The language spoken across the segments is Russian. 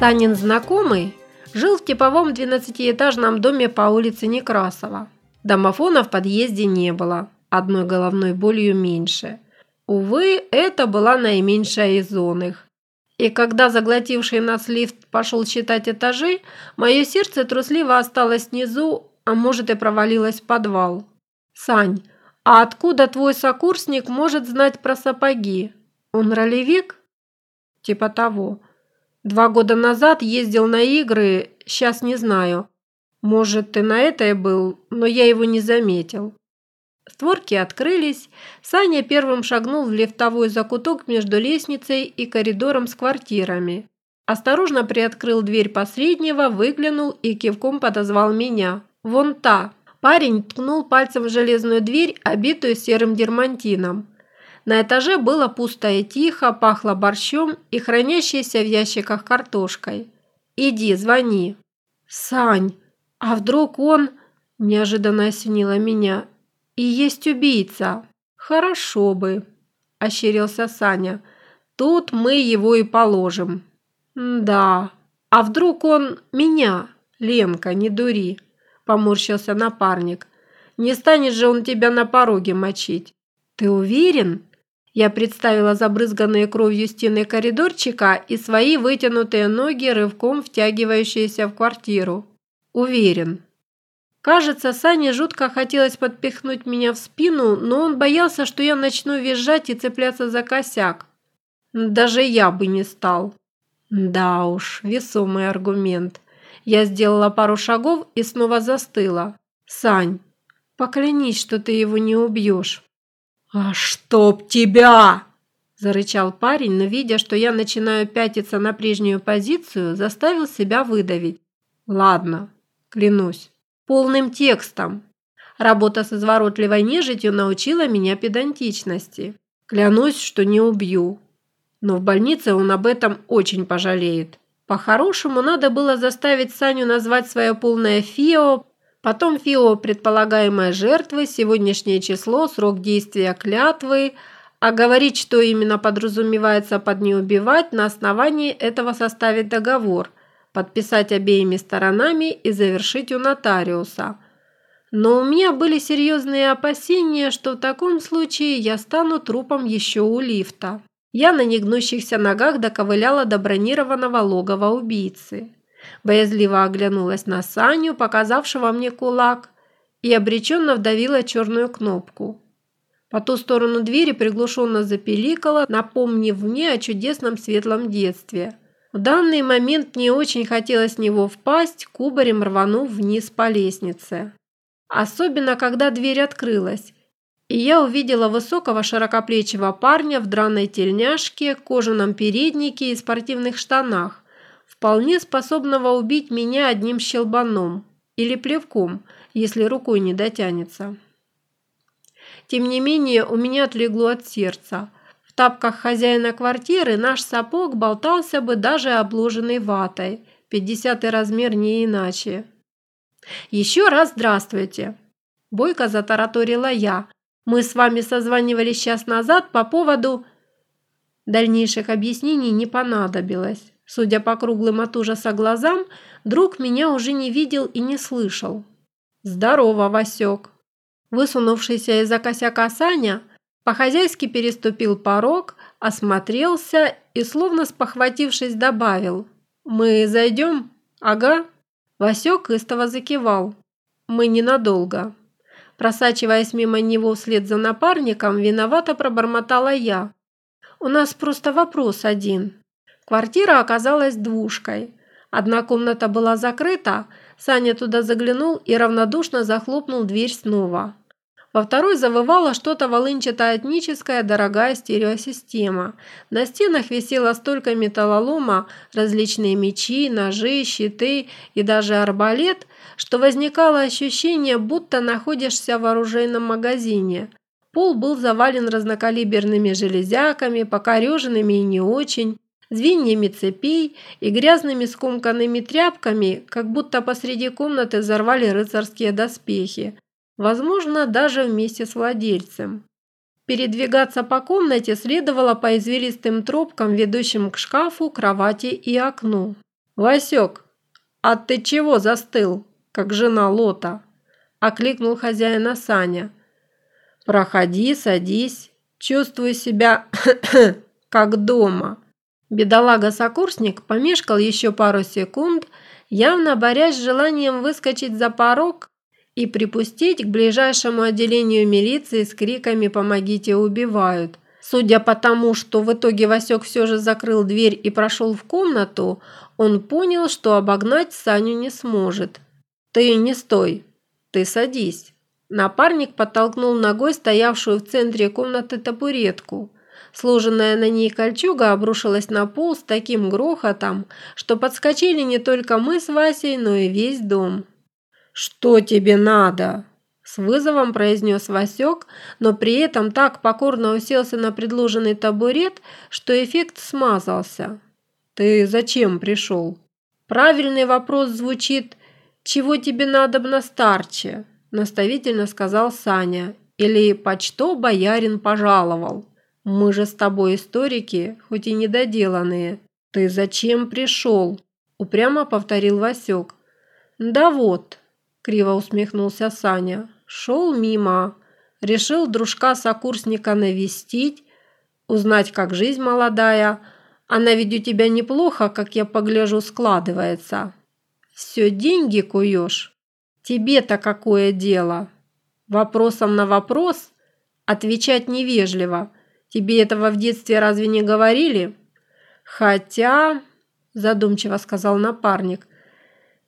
Санин знакомый жил в типовом 12-этажном доме по улице Некрасова. Домофона в подъезде не было, одной головной болью меньше. Увы, это была наименьшая из зон их. И когда заглотивший нас лифт пошел считать этажи, мое сердце трусливо осталось внизу, а может и провалилось в подвал. «Сань, а откуда твой сокурсник может знать про сапоги? Он ролевик?» «Типа того. Два года назад ездил на игры, сейчас не знаю. Может, ты на это и был, но я его не заметил». Створки открылись, Саня первым шагнул в лифтовой закуток между лестницей и коридором с квартирами. Осторожно приоткрыл дверь посреднего, выглянул и кивком подозвал меня. «Вон та!» Парень ткнул пальцем в железную дверь, обитую серым дермантином. На этаже было пусто и тихо, пахло борщом и хранящейся в ящиках картошкой. «Иди, звони». «Сань, а вдруг он...» – неожиданно осенило меня. «И есть убийца». «Хорошо бы», – ощерился Саня. «Тут мы его и положим». «Да. А вдруг он меня?» «Ленка, не дури», – поморщился напарник. «Не станет же он тебя на пороге мочить». «Ты уверен?» Я представила забрызганные кровью стены коридорчика и свои вытянутые ноги, рывком втягивающиеся в квартиру. Уверен. Кажется, Сане жутко хотелось подпихнуть меня в спину, но он боялся, что я начну визжать и цепляться за косяк. Даже я бы не стал. Да уж, весомый аргумент. Я сделала пару шагов и снова застыла. «Сань, поклянись, что ты его не убьешь». «А чтоб тебя!» – зарычал парень, но, видя, что я начинаю пятиться на прежнюю позицию, заставил себя выдавить. «Ладно, клянусь, полным текстом». Работа с изворотливой нежитью научила меня педантичности. Клянусь, что не убью. Но в больнице он об этом очень пожалеет. По-хорошему, надо было заставить Саню назвать свое полное ФИО, Потом ФИО предполагаемой жертвы, сегодняшнее число, срок действия клятвы, а говорить, что именно подразумевается под «не убивать», на основании этого составить договор, подписать обеими сторонами и завершить у нотариуса. Но у меня были серьезные опасения, что в таком случае я стану трупом еще у лифта. Я на негнущихся ногах доковыляла до бронированного логова убийцы. Боязливо оглянулась на Саню, показавшего мне кулак, и обреченно вдавила черную кнопку. По ту сторону двери приглушенно запеликала, напомнив мне о чудесном светлом детстве. В данный момент мне очень хотелось в него впасть, кубарем рванув вниз по лестнице. Особенно, когда дверь открылась, и я увидела высокого широкоплечего парня в драной тельняшке, кожаном переднике и спортивных штанах, вполне способного убить меня одним щелбаном или плевком, если рукой не дотянется. Тем не менее, у меня отлегло от сердца. В тапках хозяина квартиры наш сапог болтался бы даже обложенный ватой. Пятьдесятый размер не иначе. «Еще раз здравствуйте!» Бойко затараторила я. «Мы с вами созванивались час назад по поводу...» Дальнейших объяснений не понадобилось. Судя по круглым от ужаса глазам, друг меня уже не видел и не слышал. «Здорово, Васек!» Высунувшийся из-за косяка Саня по-хозяйски переступил порог, осмотрелся и, словно спохватившись, добавил. «Мы зайдем?» «Ага». Васек истово закивал. «Мы ненадолго». Просачиваясь мимо него вслед за напарником, виновато пробормотала я. «У нас просто вопрос один. Квартира оказалась двушкой. Одна комната была закрыта, Саня туда заглянул и равнодушно захлопнул дверь снова. Во второй завывала что-то волынчато-этническая дорогая стереосистема. На стенах висело столько металлолома, различные мечи, ножи, щиты и даже арбалет, что возникало ощущение, будто находишься в оружейном магазине. Пол был завален разнокалиберными железяками, покореженными и не очень звеньями цепей и грязными скомканными тряпками, как будто посреди комнаты взорвали рыцарские доспехи, возможно, даже вместе с владельцем. Передвигаться по комнате следовало по извилистым тропкам, ведущим к шкафу, кровати и окну. «Васек, а ты чего застыл, как жена Лота?» – окликнул хозяина Саня. «Проходи, садись, чувствуй себя как дома». Бедолага-сокурсник помешкал еще пару секунд, явно борясь с желанием выскочить за порог и припустить к ближайшему отделению милиции с криками «Помогите, убивают!». Судя по тому, что в итоге Васек все же закрыл дверь и прошел в комнату, он понял, что обогнать Саню не сможет. «Ты не стой, ты садись». Напарник подтолкнул ногой стоявшую в центре комнаты табуретку. Сложенная на ней кольчуга обрушилась на пол с таким грохотом, что подскочили не только мы с Васей, но и весь дом. «Что тебе надо?» С вызовом произнес Васек, но при этом так покорно уселся на предложенный табурет, что эффект смазался. «Ты зачем пришел?» Правильный вопрос звучит «Чего тебе надо на старче?» наставительно сказал Саня. «Или «Почто боярин пожаловал?» «Мы же с тобой историки, хоть и недоделанные». «Ты зачем пришел?» упрямо повторил Васек. «Да вот», – криво усмехнулся Саня, Шел мимо. Решил дружка-сокурсника навестить, узнать, как жизнь молодая. Она ведь у тебя неплохо, как я погляжу, складывается. Все деньги куешь. Тебе-то какое дело? Вопросом на вопрос отвечать невежливо. Тебе этого в детстве разве не говорили? Хотя, задумчиво сказал напарник,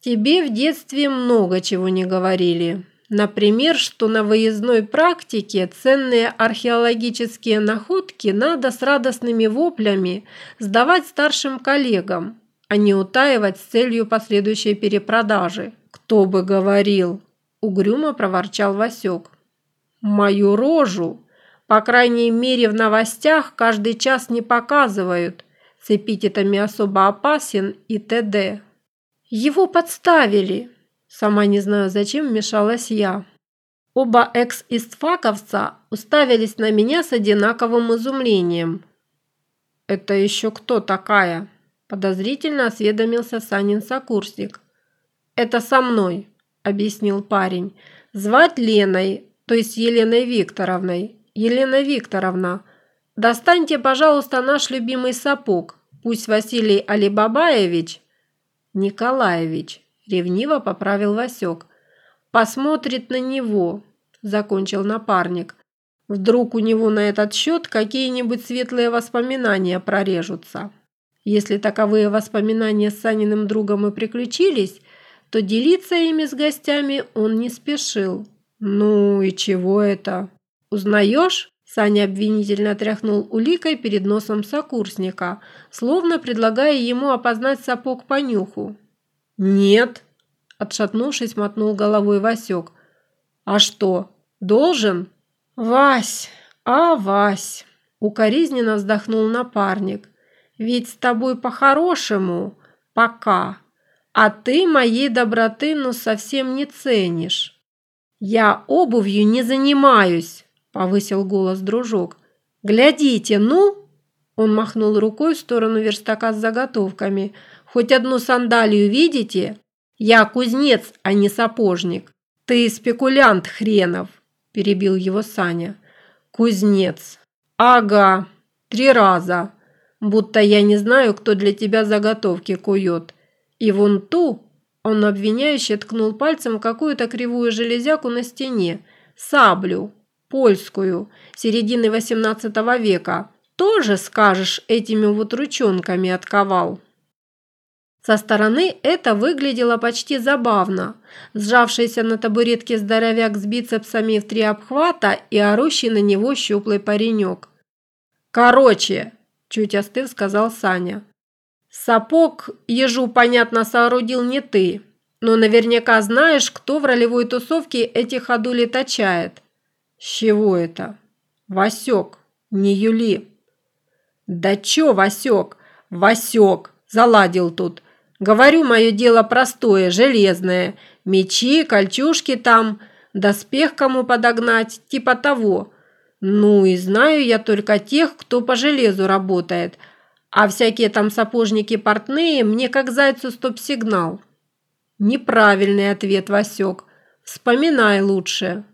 тебе в детстве много чего не говорили. Например, что на выездной практике ценные археологические находки надо с радостными воплями сдавать старшим коллегам, а не утаивать с целью последующей перепродажи. «Кто бы говорил!» – угрюмо проворчал Васек. «Мою рожу! По крайней мере, в новостях каждый час не показывают. С эпитетами особо опасен и т.д. Его подставили!» Сама не знаю, зачем вмешалась я. Оба экс-истфаковца уставились на меня с одинаковым изумлением. «Это еще кто такая?» – подозрительно осведомился Санин сокурсник. «Это со мной», – объяснил парень. «Звать Леной, то есть Еленой Викторовной. Елена Викторовна, достаньте, пожалуйста, наш любимый сапог. Пусть Василий Алибабаевич...» «Николаевич», Ревниво поправил Васек. «Посмотрит на него», – закончил напарник. «Вдруг у него на этот счет какие-нибудь светлые воспоминания прорежутся». Если таковые воспоминания с Саниным другом и приключились, то делиться ими с гостями он не спешил. «Ну и чего это?» «Узнаешь?» Саня обвинительно тряхнул уликой перед носом сокурсника, словно предлагая ему опознать сапог по нюху. «Нет», – отшатнувшись, мотнул головой Васек. «А что, должен?» «Вась, а Вась!» – укоризненно вздохнул напарник. «Ведь с тобой по-хорошему, пока, а ты моей доброты ну совсем не ценишь». «Я обувью не занимаюсь», – повысил голос дружок. «Глядите, ну!» Он махнул рукой в сторону верстака с заготовками – Хоть одну сандалию видите? Я кузнец, а не сапожник. Ты спекулянт хренов, перебил его Саня. Кузнец. Ага, три раза. Будто я не знаю, кто для тебя заготовки кует. И вон ту, он обвиняюще ткнул пальцем какую-то кривую железяку на стене, саблю, польскую, середины XVIII века. Тоже, скажешь, этими вот ручонками отковал. Со стороны это выглядело почти забавно. Сжавшийся на табуретке здоровяк с бицепсами в три обхвата и орущий на него щуплый паренек. «Короче», – чуть остыв сказал Саня. «Сапог, ежу, понятно, соорудил не ты, но наверняка знаешь, кто в ролевой тусовке эти ходули точает». «С чего это?» «Васек, не Юли». «Да чё, Васек? Васек, заладил тут». Говорю, мое дело простое, железное. Мечи, кольчужки там, доспех кому подогнать, типа того. Ну и знаю я только тех, кто по железу работает. А всякие там сапожники портные мне как зайцу стоп-сигнал. Неправильный ответ, Васек. Вспоминай лучше.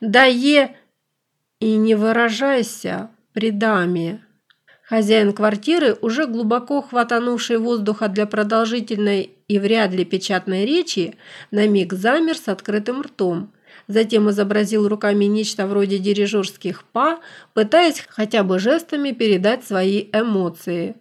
Да е... И не выражайся при даме. Хозяин квартиры, уже глубоко хватанувший воздуха для продолжительной и вряд ли печатной речи, на миг замер с открытым ртом. Затем изобразил руками нечто вроде дирижерских па, пытаясь хотя бы жестами передать свои эмоции.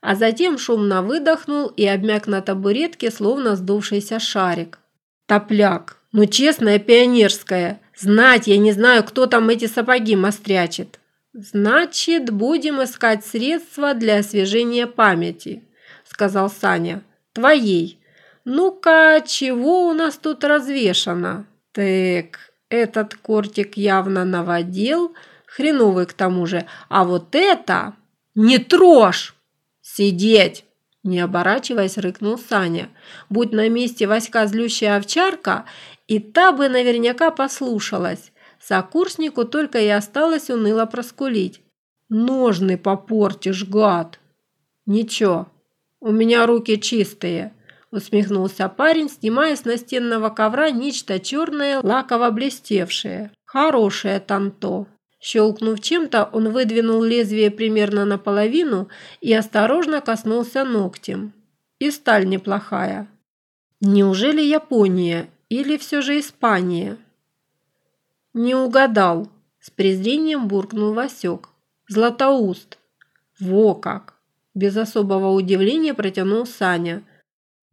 А затем шумно выдохнул и обмяк на табуретке, словно сдувшийся шарик. «Топляк! Ну честная пионерская! Знать я не знаю, кто там эти сапоги мострячит!» «Значит, будем искать средства для освежения памяти», – сказал Саня. «Твоей. Ну-ка, чего у нас тут развешано?» Так, этот кортик явно наводил, хреновый к тому же. А вот это... Не трожь! Сидеть! Не оборачиваясь, рыкнул Саня. Будь на месте Васька злющая овчарка, и та бы наверняка послушалась. Сокурснику только и осталось уныло проскулить. «Ножны попортишь, гад!» «Ничего, у меня руки чистые», усмехнулся парень, снимая с настенного ковра нечто черное, лаково блестевшее. Хорошее танто. Щелкнув чем-то, он выдвинул лезвие примерно наполовину и осторожно коснулся ногтем. И сталь неплохая. Неужели Япония или все же Испания? Не угадал, с презрением буркнул Васек. Златоуст. Во как! Без особого удивления протянул Саня.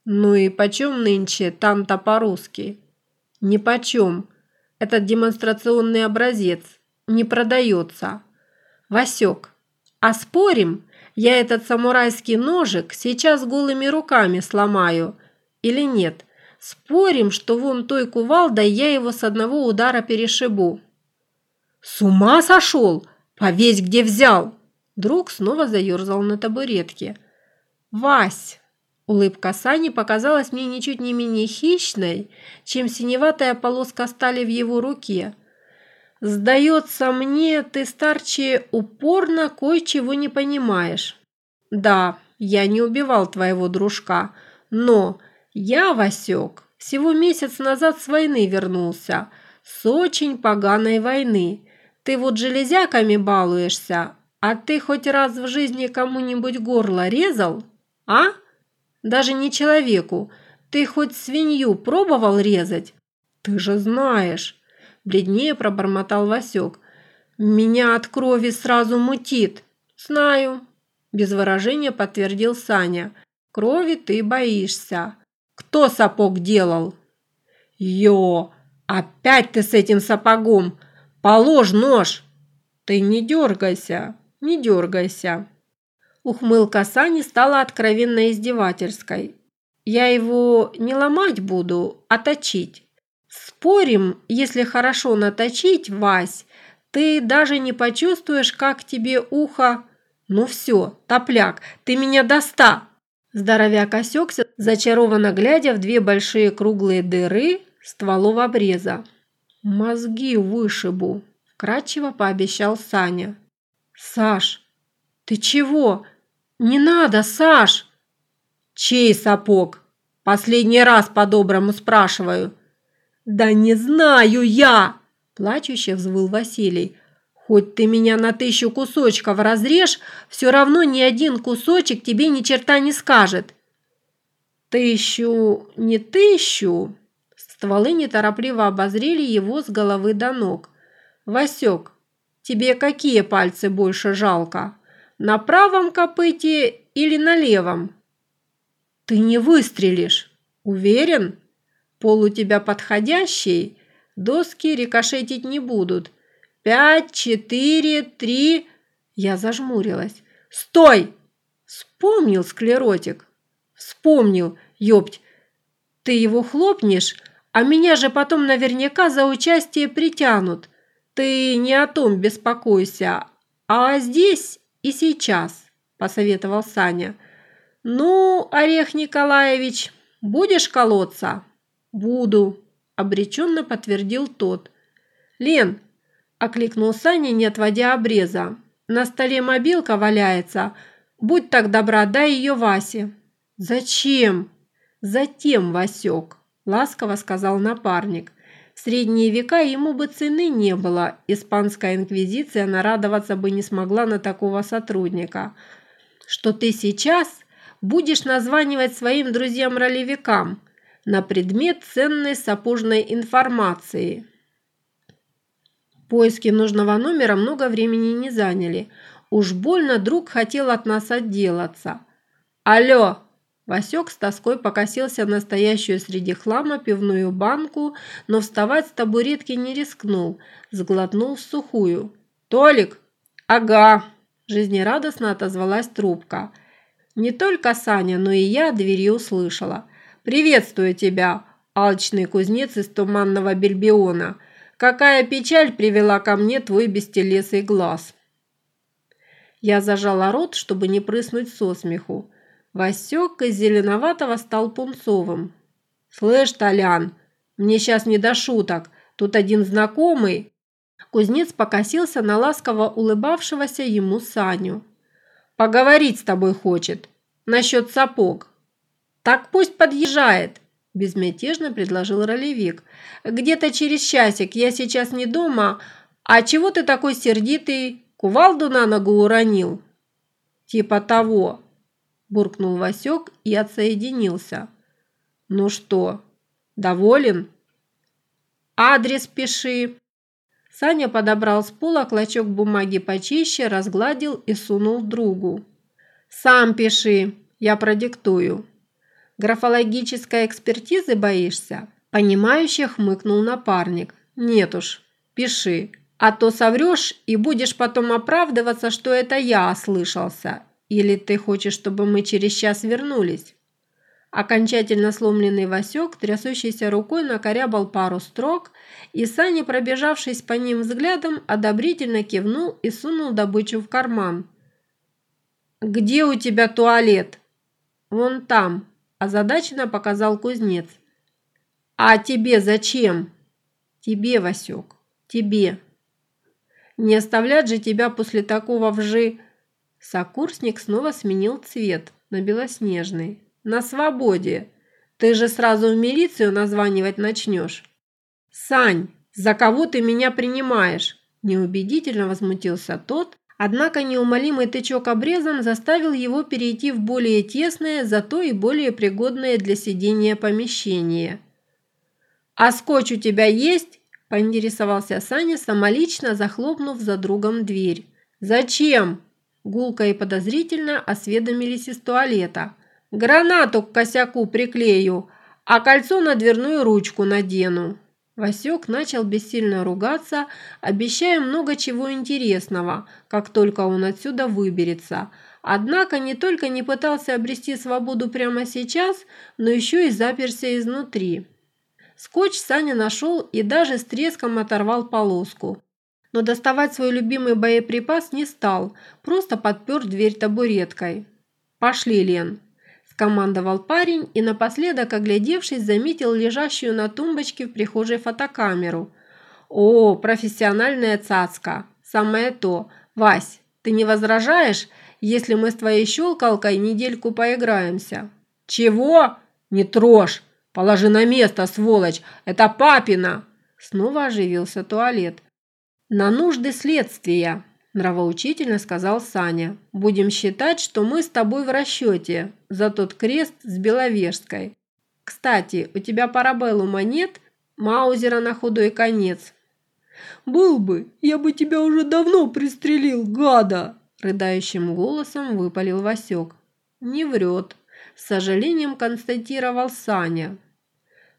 «Ну и почем нынче там-то по-русски?» «Ни почем. Этот демонстрационный образец не продается». «Васек, а спорим, я этот самурайский ножик сейчас голыми руками сломаю или нет? Спорим, что вон той кувалдой я его с одного удара перешибу». «С ума сошел? Повесь, где взял!» Друг снова заерзал на табуретке. «Вась, Улыбка Сани показалась мне ничуть не менее хищной, чем синеватая полоска стали в его руке. «Сдается мне, ты, старче, упорно кое-чего не понимаешь. Да, я не убивал твоего дружка, но я, Васек, всего месяц назад с войны вернулся, с очень поганой войны. Ты вот железяками балуешься, а ты хоть раз в жизни кому-нибудь горло резал, а?» Даже не человеку. Ты хоть свинью пробовал резать? Ты же знаешь. Бледнее пробормотал Васек. Меня от крови сразу мутит. Знаю. Без выражения подтвердил Саня. Крови ты боишься. Кто сапог делал? Йо, опять ты с этим сапогом. Положь нож. Ты не дергайся, не дергайся. Ухмылка Сани стала откровенно издевательской. «Я его не ломать буду, а точить. Спорим, если хорошо наточить, Вась, ты даже не почувствуешь, как тебе ухо... Ну все, топляк, ты меня доста!» Здоровяк осекся, зачарованно глядя в две большие круглые дыры стволов обреза. «Мозги вышибу», – вкратчиво пообещал Саня. «Саш, ты чего?» «Не надо, Саш!» «Чей сапог? Последний раз по-доброму спрашиваю». «Да не знаю я!» – плачуще взвыл Василий. «Хоть ты меня на тысячу кусочков разрежь, все равно ни один кусочек тебе ни черта не скажет». «Тысячу, не тысячу!» Стволы неторопливо обозрели его с головы до ног. «Васек, тебе какие пальцы больше жалко?» На правом копыте или на левом? Ты не выстрелишь. Уверен? Пол у тебя подходящий. Доски рикошетить не будут. Пять, четыре, три... Я зажмурилась. Стой! Вспомнил склеротик. Вспомнил, ёпть. Ты его хлопнешь, а меня же потом наверняка за участие притянут. Ты не о том беспокойся. А здесь и сейчас», – посоветовал Саня. «Ну, Орех Николаевич, будешь колоться?» «Буду», – обреченно подтвердил тот. «Лен», – окликнул Саня, не отводя обреза. «На столе мобилка валяется. Будь так добра, дай ее Васе». «Зачем?» «Затем, Васек», – ласково сказал напарник. В средние века ему бы цены не было, испанская инквизиция нарадоваться бы не смогла на такого сотрудника. «Что ты сейчас будешь названивать своим друзьям-ролевикам на предмет ценной сапожной информации». Поиски нужного номера много времени не заняли. Уж больно друг хотел от нас отделаться. «Алло!» Васек с тоской покосился на стоящую среди хлама пивную банку, но вставать с табуретки не рискнул, сглотнул в сухую. «Толик!» «Ага!» – жизнерадостно отозвалась трубка. Не только Саня, но и я двери услышала. «Приветствую тебя, алчный кузнец из туманного Бельбиона!» Какая печаль привела ко мне твой бестелесый глаз!» Я зажала рот, чтобы не прыснуть со смеху. Васек из зеленоватого стал пунцовым. «Слышь, Толян, мне сейчас не до шуток. Тут один знакомый...» Кузнец покосился на ласково улыбавшегося ему Саню. «Поговорить с тобой хочет. Насчет сапог». «Так пусть подъезжает», – безмятежно предложил ролевик. «Где-то через часик, я сейчас не дома. А чего ты такой сердитый? Кувалду на ногу уронил?» «Типа того», – буркнул Васек и отсоединился. «Ну что, доволен?» «Адрес пиши». Саня подобрал с пола клочок бумаги почище, разгладил и сунул другу. «Сам пиши, я продиктую». Графологической экспертизы боишься?» Понимающе хмыкнул напарник. «Нет уж, пиши, а то соврешь и будешь потом оправдываться, что это я ослышался. Или ты хочешь, чтобы мы через час вернулись?» Окончательно сломленный Васек, трясущейся рукой, накорябал пару строк, и Саня, пробежавшись по ним взглядом, одобрительно кивнул и сунул добычу в карман. «Где у тебя туалет?» «Вон там», озадаченно показал кузнец. «А тебе зачем?» «Тебе, Васек, тебе. Не оставлять же тебя после такого вжи...» Сокурсник снова сменил цвет на белоснежный. «На свободе. Ты же сразу в милицию названивать начнешь». «Сань, за кого ты меня принимаешь?» Неубедительно возмутился тот, Однако неумолимый тычок обрезом заставил его перейти в более тесное, зато и более пригодное для сидения помещение. «А скотч у тебя есть?» – поинтересовался Саня, самолично захлопнув за другом дверь. «Зачем?» – гулко и подозрительно осведомились из туалета. «Гранату к косяку приклею, а кольцо на дверную ручку надену». Васек начал бессильно ругаться, обещая много чего интересного, как только он отсюда выберется. Однако не только не пытался обрести свободу прямо сейчас, но еще и заперся изнутри. Скотч Саня нашел и даже с треском оторвал полоску. Но доставать свой любимый боеприпас не стал, просто подпер дверь табуреткой. «Пошли, Лен», командовал парень и напоследок, оглядевшись, заметил лежащую на тумбочке в прихожей фотокамеру. «О, профессиональная цацка! Самое то! Вась, ты не возражаешь, если мы с твоей щелкалкой недельку поиграемся?» «Чего? Не трожь! Положи на место, сволочь! Это папина!» Снова оживился туалет. «На нужды следствия!» Нравоучительно сказал Саня. «Будем считать, что мы с тобой в расчете за тот крест с Беловежской. Кстати, у тебя парабеллума нет? Маузера на худой конец». «Был бы, я бы тебя уже давно пристрелил, гада!» Рыдающим голосом выпалил Васек. «Не врет», – с сожалением констатировал Саня.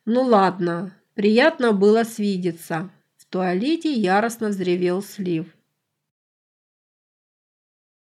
«Ну ладно, приятно было свидеться». В туалете яростно взревел слив.